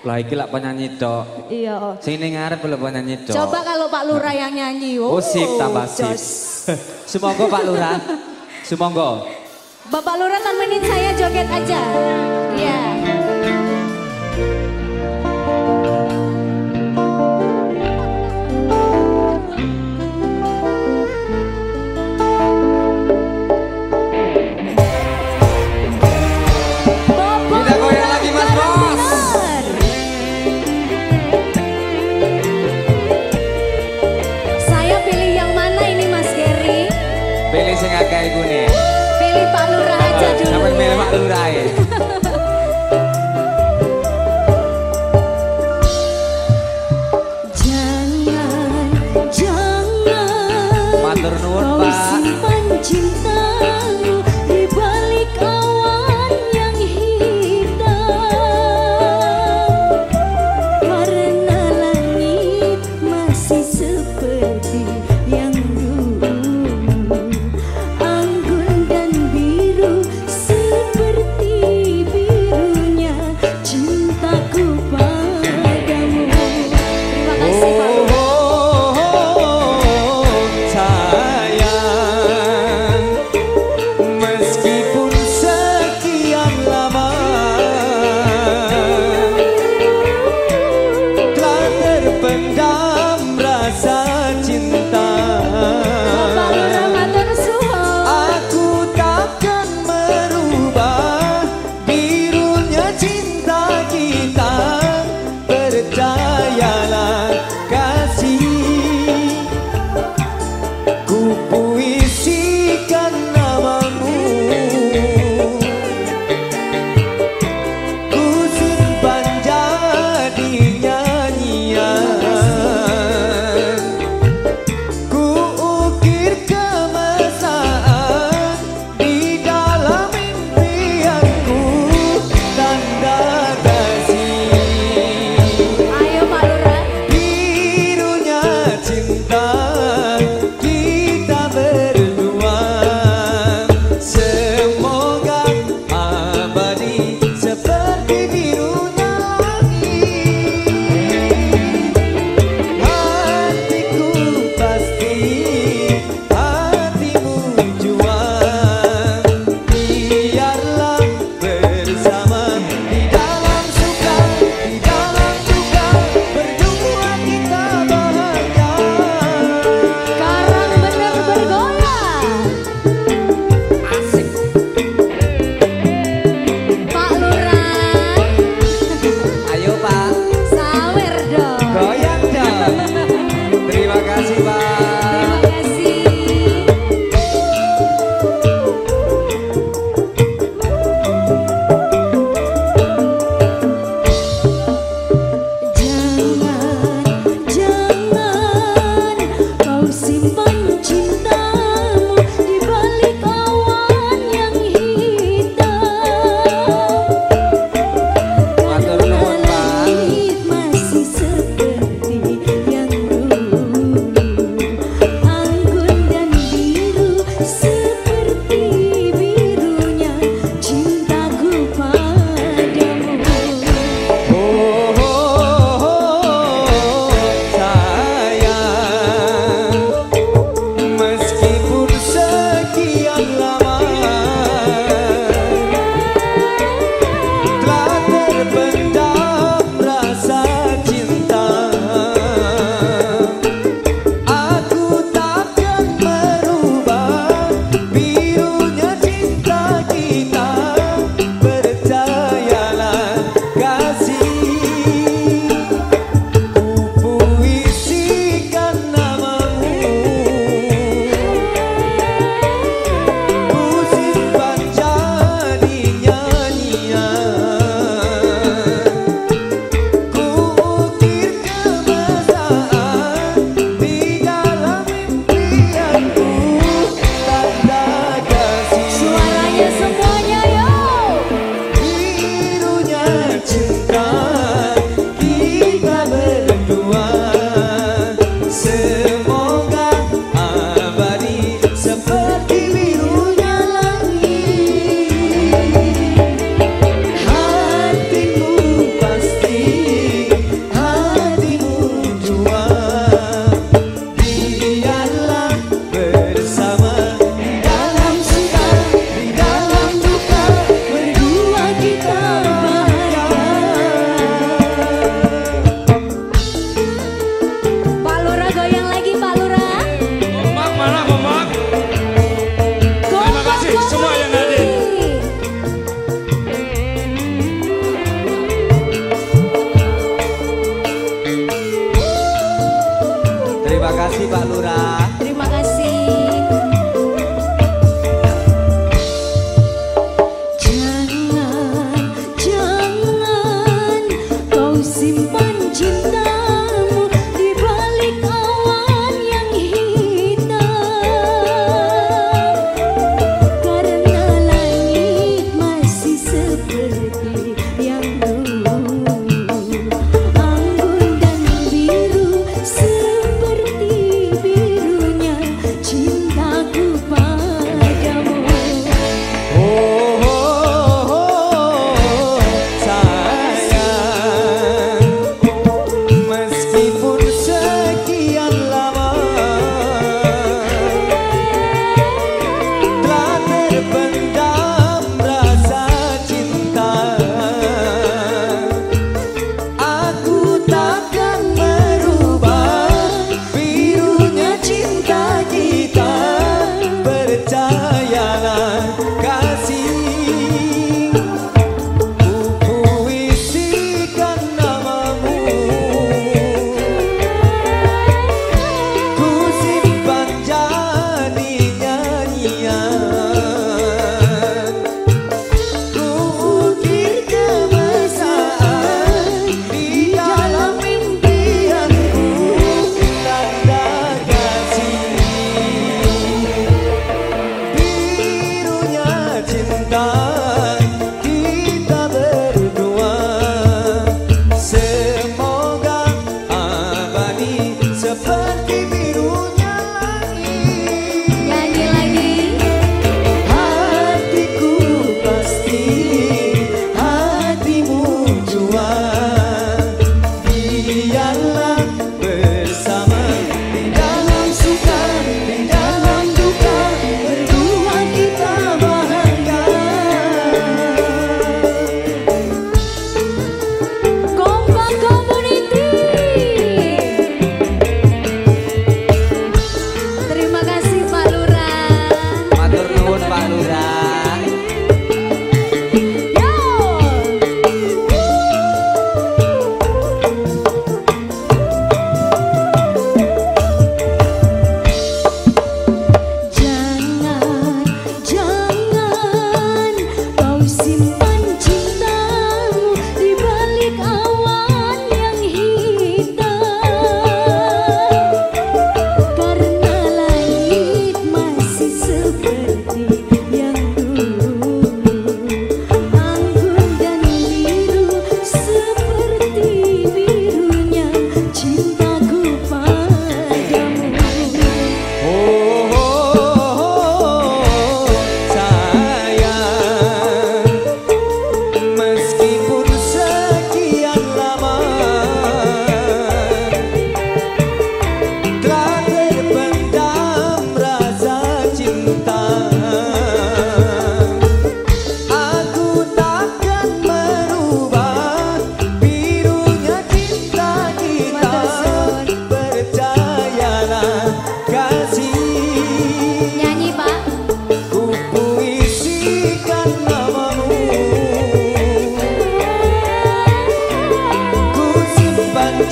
Lah iki lak penyanyi dok. Iya. Sing ning ngarep lho penyanyi dok. Coba kalau Pak Lurah yang nyanyi. Oh, sip tambah sip. Sumonggo Pak Lurah. Sumonggo. Bapak Lurah temenin saya joget aja. Iya. Bapak tương đài Hadi kasih Pak Lurah. Terima kasih.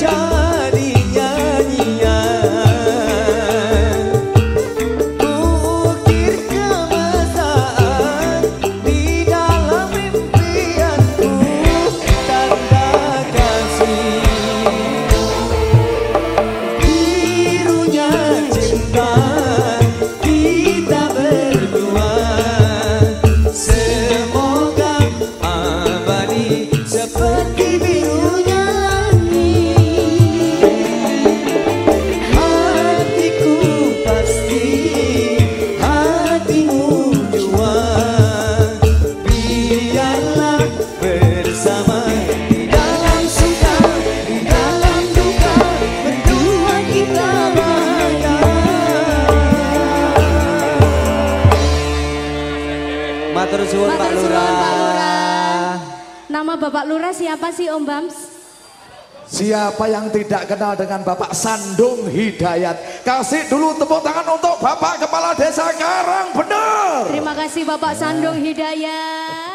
ya. suwun Pak Lurah. Nama Bapak Lurah siapa sih Om Bams? Siapa yang tidak kenal dengan Bapak Sandung Hidayat? Kasih dulu tepuk tangan untuk Bapak Kepala Desa Karang Bener. Terima kasih Bapak Sandung Hidayat.